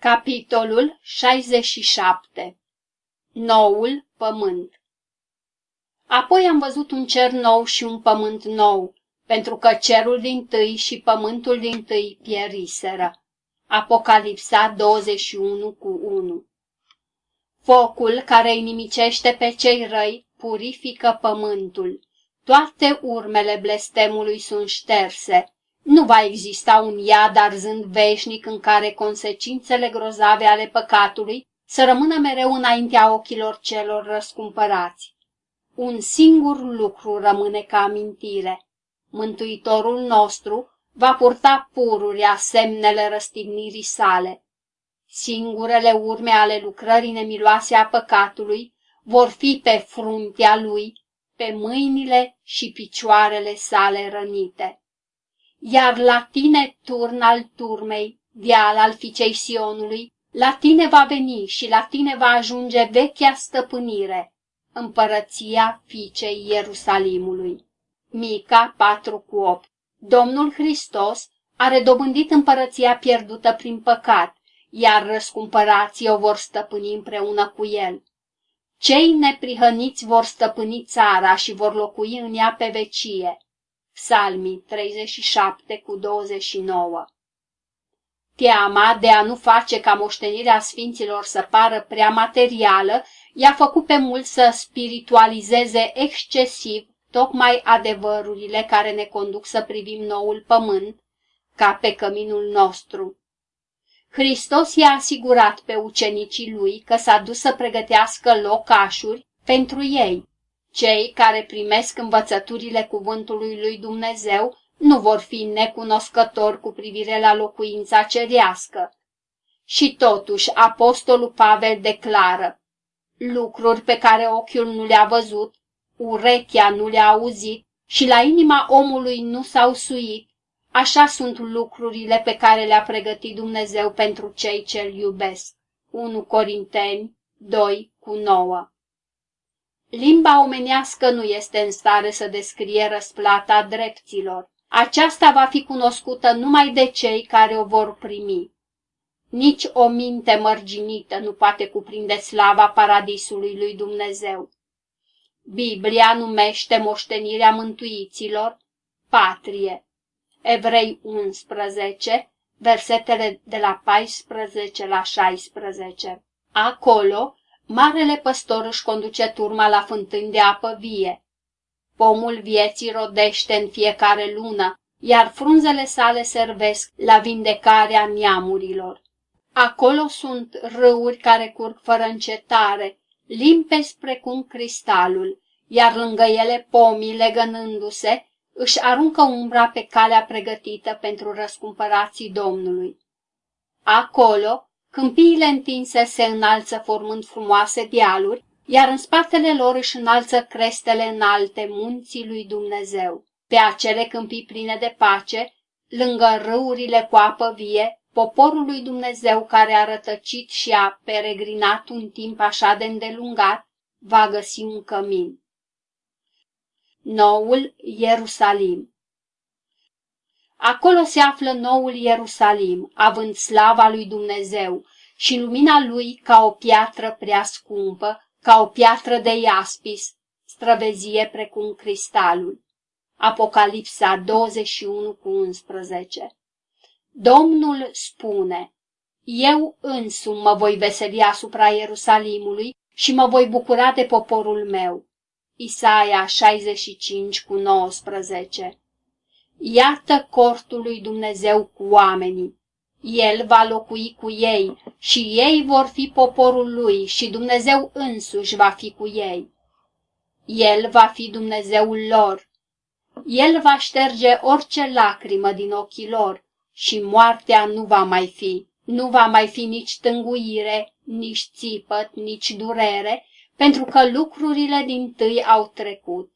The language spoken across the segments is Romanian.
Capitolul 67 Noul pământ Apoi am văzut un cer nou și un pământ nou, pentru că cerul din tâi și pământul din tâi pieriseră. Apocalipsa 21 cu 1 Focul care îi nimicește pe cei răi purifică pământul. Toate urmele blestemului sunt șterse nu va exista un iad arzând veșnic în care consecințele grozave ale păcatului să rămână mereu înaintea ochilor celor răscumpărați. Un singur lucru rămâne ca amintire. Mântuitorul nostru va purta pururea semnele răstignirii sale. Singurele urme ale lucrării nemiloase a păcatului vor fi pe fruntea lui, pe mâinile și picioarele sale rănite iar la tine, turn al turmei, deal al ficei Sionului, la tine va veni și la tine va ajunge vechea stăpânire, împărăția fiicei Ierusalimului. Mica 4 cu 8 Domnul Hristos are dobândit împărăția pierdută prin păcat, iar răscumpărații o vor stăpâni împreună cu el. Cei neprihăniți vor stăpâni țara și vor locui în ea pe vecie. Psalmii 37 cu 29 Teama de a nu face ca moștenirea sfinților să pară prea materială i-a făcut pe mulți să spiritualizeze excesiv tocmai adevărurile care ne conduc să privim noul pământ ca pe căminul nostru. Hristos i-a asigurat pe ucenicii lui că s-a dus să pregătească locașuri pentru ei cei care primesc învățăturile cuvântului lui Dumnezeu nu vor fi necunoscători cu privire la locuința cerească. Și totuși apostolul Pavel declară, lucruri pe care ochiul nu le-a văzut, urechea nu le-a auzit și la inima omului nu s-au suit, așa sunt lucrurile pe care le-a pregătit Dumnezeu pentru cei ce-L iubesc. 1 Corinteni 2 cu 9 Limba omenească nu este în stare să descrie răsplata dreptilor. Aceasta va fi cunoscută numai de cei care o vor primi. Nici o minte mărginită nu poate cuprinde slava paradisului lui Dumnezeu. Biblia numește moștenirea mântuiților patrie. Evrei 11, versetele de la 14 la 16. Acolo, Marele păstor își conduce turma la fântâni de apă vie. Pomul vieții rodește în fiecare lună, iar frunzele sale servesc la vindecarea neamurilor. Acolo sunt râuri care curg fără încetare, limpezi precum cristalul, iar lângă ele pomii, legănându-se, își aruncă umbra pe calea pregătită pentru răscumpărații Domnului. Acolo, Câmpiile întinse se înalță formând frumoase dealuri, iar în spatele lor își înalță crestele înalte munții lui Dumnezeu. Pe acele câmpii pline de pace, lângă râurile cu apă vie, poporul lui Dumnezeu care a rătăcit și a peregrinat un timp așa de îndelungat, va găsi un cămin. Noul Ierusalim Acolo se află noul Ierusalim, având slava lui Dumnezeu și lumina lui ca o piatră prea scumpă, ca o piatră de iaspis, străvezie precum cristalul. Apocalipsa 21 cu 11 Domnul spune, Eu însum mă voi veseli asupra Ierusalimului și mă voi bucura de poporul meu. Isaia 65 cu 19 Iată cortul lui Dumnezeu cu oamenii. El va locui cu ei și ei vor fi poporul lui și Dumnezeu însuși va fi cu ei. El va fi Dumnezeul lor. El va șterge orice lacrimă din ochii lor și moartea nu va mai fi. Nu va mai fi nici tânguire, nici țipăt, nici durere, pentru că lucrurile din tâi au trecut.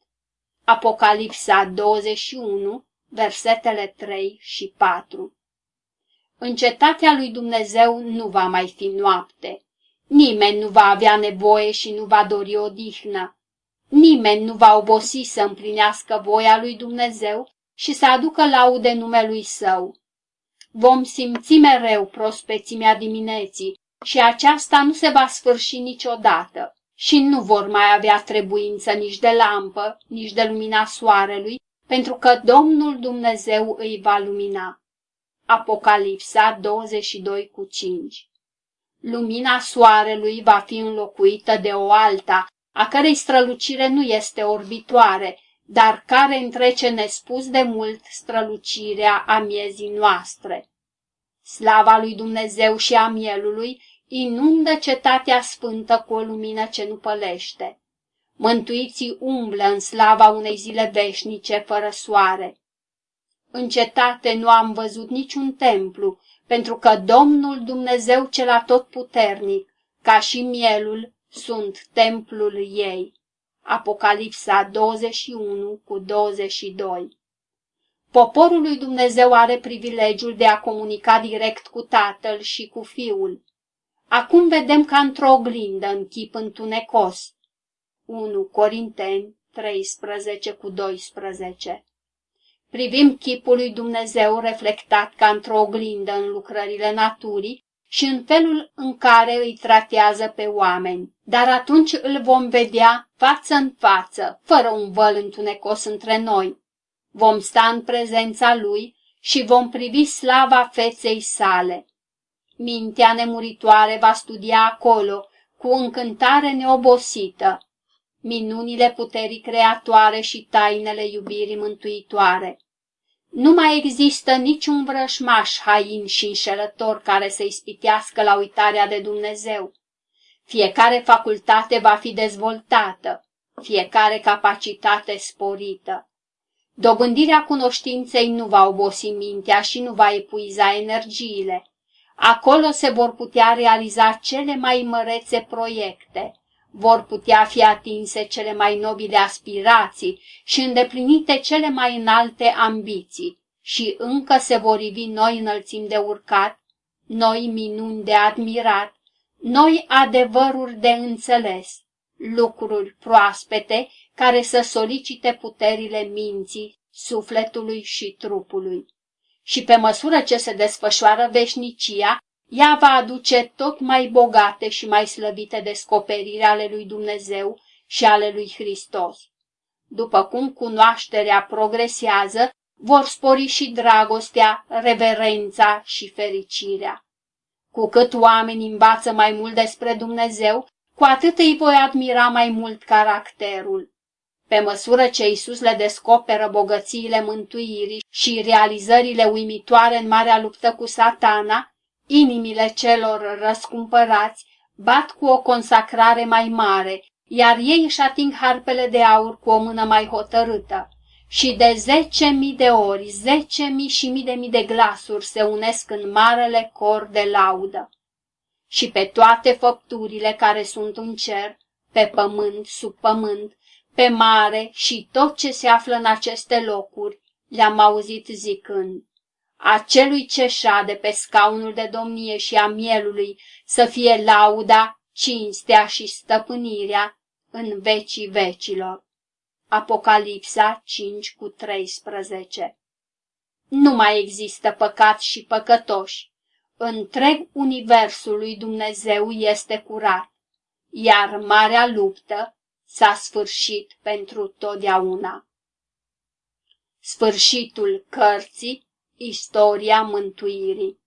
Apocalipsa 21, versetele 3 și 4 În cetatea lui Dumnezeu nu va mai fi noapte. Nimeni nu va avea nevoie și nu va dori odihnă. Nimeni nu va obosi să împlinească voia lui Dumnezeu și să aducă laude numelui său. vom simți mereu prospețimea dimineții și aceasta nu se va sfârși niciodată și nu vor mai avea trebuință nici de lampă, nici de lumina soarelui, pentru că Domnul Dumnezeu îi va lumina. Apocalipsa 22 cu 5 Lumina soarelui va fi înlocuită de o alta, a cărei strălucire nu este orbitoare, dar care întrece nespus de mult strălucirea a miezii noastre. Slava lui Dumnezeu și a mielului inundă cetatea sfântă cu o lumină ce nu pălește. Mântuiții umblă în slava unei zile veșnice fără soare. În cetate nu am văzut niciun templu, pentru că Domnul Dumnezeu cel atotputernic, ca și mielul, sunt templul ei. Apocalipsa 21 cu 22 Poporul lui Dumnezeu are privilegiul de a comunica direct cu Tatăl și cu Fiul. Acum vedem ca într-o oglindă în chip întunecos. 1 Corinteni 13 cu 12 Privim chipul lui Dumnezeu reflectat ca într-o oglindă în lucrările naturii și în felul în care îi tratează pe oameni. Dar atunci îl vom vedea față în față, fără un văl întunecos între noi. Vom sta în prezența lui și vom privi slava feței sale. Mintea nemuritoare va studia acolo, cu încântare neobosită, minunile puterii creatoare și tainele iubirii mântuitoare. Nu mai există niciun vrășmaș hain și înșelător care să ispitească la uitarea de Dumnezeu. Fiecare facultate va fi dezvoltată, fiecare capacitate sporită. Dobândirea cunoștinței nu va obosi mintea și nu va epuiza energiile. Acolo se vor putea realiza cele mai mărețe proiecte, vor putea fi atinse cele mai nobile aspirații și îndeplinite cele mai înalte ambiții și încă se vor ivi noi înălțimi de urcat, noi minuni de admirat, noi adevăruri de înțeles, lucruri proaspete care să solicite puterile minții, sufletului și trupului. Și pe măsură ce se desfășoară veșnicia, ea va aduce tot mai bogate și mai slăvite descoperiri ale lui Dumnezeu și ale lui Hristos. După cum cunoașterea progresează, vor spori și dragostea, reverența și fericirea. Cu cât oamenii învață mai mult despre Dumnezeu, cu atât îi voi admira mai mult caracterul. Pe măsură ce Isus le descoperă bogățiile mântuirii și realizările uimitoare în marea luptă cu satana, Inimile celor răscumpărați bat cu o consacrare mai mare, iar ei își ating harpele de aur cu o mână mai hotărâtă. Și de zece mii de ori, zece mii și mii de mii de glasuri se unesc în marele cor de laudă. Și pe toate făpturile care sunt în cer, pe pământ, sub pământ, pe mare și tot ce se află în aceste locuri, le-am auzit zicând, acelui ce șade pe scaunul de domnie și a mielului să fie lauda, cinstea și stăpânirea în vecii vecilor. Apocalipsa 5 cu 13 Nu mai există păcat și păcătoși. Întreg universul lui Dumnezeu este curat, iar marea luptă s-a sfârșit pentru totdeauna. Sfârșitul cărții Istoria mântuirii